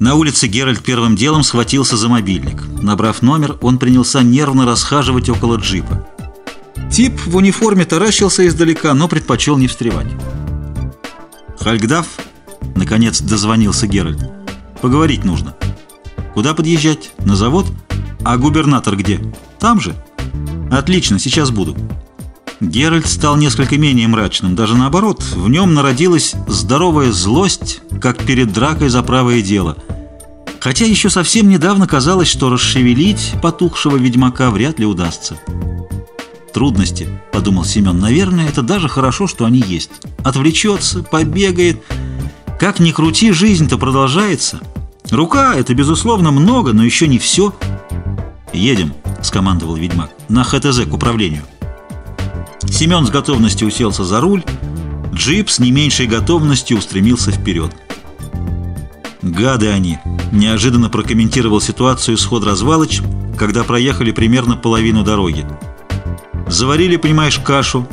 На улице Геральт первым делом схватился за мобильник. Набрав номер, он принялся нервно расхаживать около джипа. Тип в униформе таращился издалека, но предпочел не встревать. «Хальгдав?» — наконец дозвонился Геральт. «Поговорить нужно». «Куда подъезжать? На завод? А губернатор где? Там же?» «Отлично, сейчас буду». Геральт стал несколько менее мрачным, даже наоборот, в нем народилась здоровая злость, как перед дракой за правое дело. Хотя еще совсем недавно казалось, что расшевелить потухшего ведьмака вряд ли удастся. «Трудности», — подумал Семен, — «наверное, это даже хорошо, что они есть. Отвлечется, побегает. Как ни крути, жизнь-то продолжается. Рука — это, безусловно, много, но еще не все». «Едем», — скомандовал ведьмак, — «на ХТЗ к управлению». Семен с готовностью уселся за руль, джип с не меньшей готовностью устремился вперед. «Гады они!» – неожиданно прокомментировал ситуацию сход развалыч, когда проехали примерно половину дороги. Заварили, понимаешь, кашу,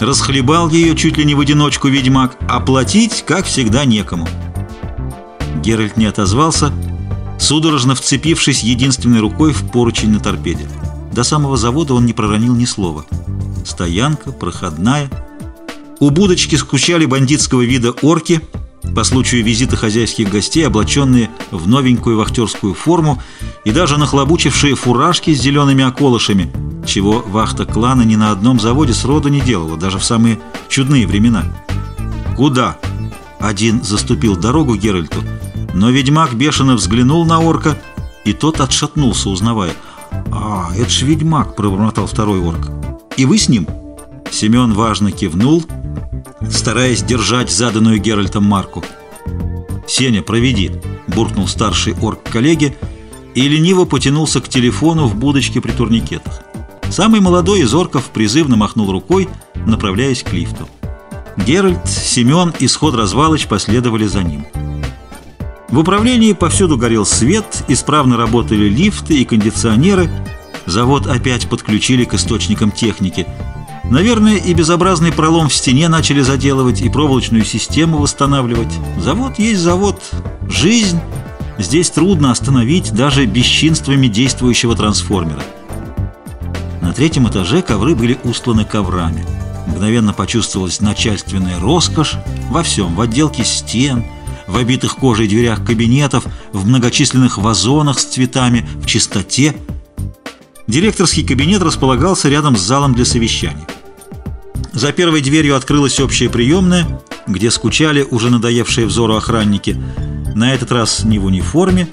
расхлебал ее чуть ли не в одиночку ведьмак, а платить, как всегда, некому. Геральт не отозвался, судорожно вцепившись единственной рукой в поручень на торпеде. До самого завода он не проронил ни слова стоянка, проходная. У будочки скучали бандитского вида орки, по случаю визита хозяйских гостей, облаченные в новенькую вахтерскую форму и даже нахлобучившие фуражки с зелеными околышами, чего вахта клана ни на одном заводе сроду не делала, даже в самые чудные времена. «Куда?» Один заступил дорогу Геральту, но ведьмак бешено взглянул на орка, и тот отшатнулся, узнавая. «А, это ж ведьмак!» — пробормотал второй орк. И вы с ним?» Семен важно кивнул, стараясь держать заданную Геральтом марку. «Сеня, проведи», — буркнул старший орк коллеге и лениво потянулся к телефону в будочке при турникетах. Самый молодой из орков призывно махнул рукой, направляясь к лифту. Геральт, Семен и сход развалыч последовали за ним. В управлении повсюду горел свет, исправно работали лифты и кондиционеры — Завод опять подключили к источникам техники. Наверное, и безобразный пролом в стене начали заделывать, и проволочную систему восстанавливать. Завод есть завод. Жизнь здесь трудно остановить даже бесчинствами действующего трансформера. На третьем этаже ковры были устланы коврами. Мгновенно почувствовалась начальственная роскошь во всем, в отделке стен, в обитых кожей дверях кабинетов, в многочисленных вазонах с цветами, в чистоте – Директорский кабинет располагался рядом с залом для совещаний. За первой дверью открылась общая приемная, где скучали уже надоевшие взору охранники. На этот раз не в униформе,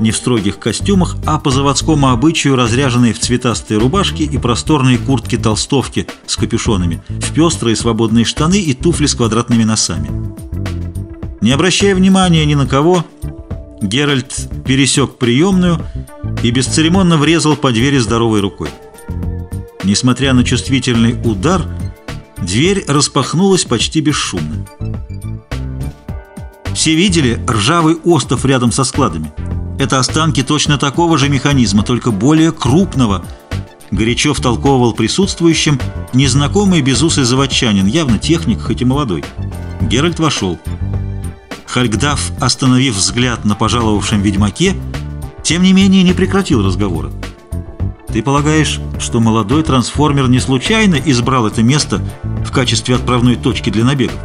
не в строгих костюмах, а по заводскому обычаю разряженные в цветастые рубашки и просторные куртки-толстовки с капюшонами, в пестрые свободные штаны и туфли с квадратными носами. Не обращая внимания ни на кого, Геральт пересек приемную и бесцеремонно врезал по двери здоровой рукой. Несмотря на чувствительный удар, дверь распахнулась почти бесшумно. Все видели ржавый остов рядом со складами. Это останки точно такого же механизма, только более крупного. Горячо втолковывал присутствующим незнакомый безусый заводчанин, явно техник, хоть и молодой. Геральт вошел. Хальгдав, остановив взгляд на пожаловавшем ведьмаке, тем не менее не прекратил разговора. Ты полагаешь, что молодой трансформер не случайно избрал это место в качестве отправной точки для набегов?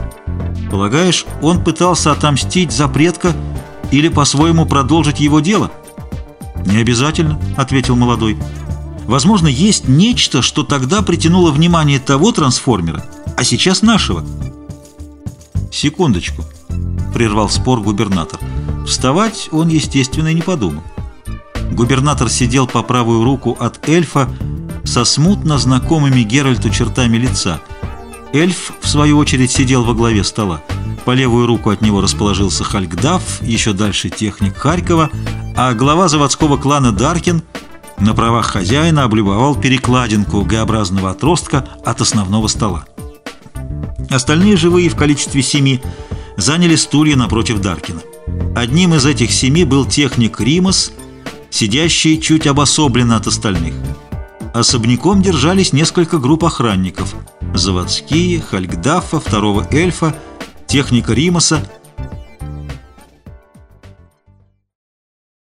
Полагаешь, он пытался отомстить за предка или по-своему продолжить его дело? Не обязательно, ответил молодой. Возможно, есть нечто, что тогда притянуло внимание того трансформера, а сейчас нашего. Секундочку, прервал спор губернатор. Вставать он, естественно, не подумал. Губернатор сидел по правую руку от эльфа со смутно знакомыми Геральту чертами лица. Эльф, в свою очередь, сидел во главе стола. По левую руку от него расположился Хальгдав, еще дальше техник Харькова, а глава заводского клана Даркин на правах хозяина облюбовал перекладинку Г-образного отростка от основного стола. Остальные живые в количестве семи заняли стулья напротив Даркина. Одним из этих семи был техник Римас – сидящие чуть обособленно от остальных. Особняком держались несколько групп охранников. Заводские, Хальгдафа, второго эльфа, техника Римаса –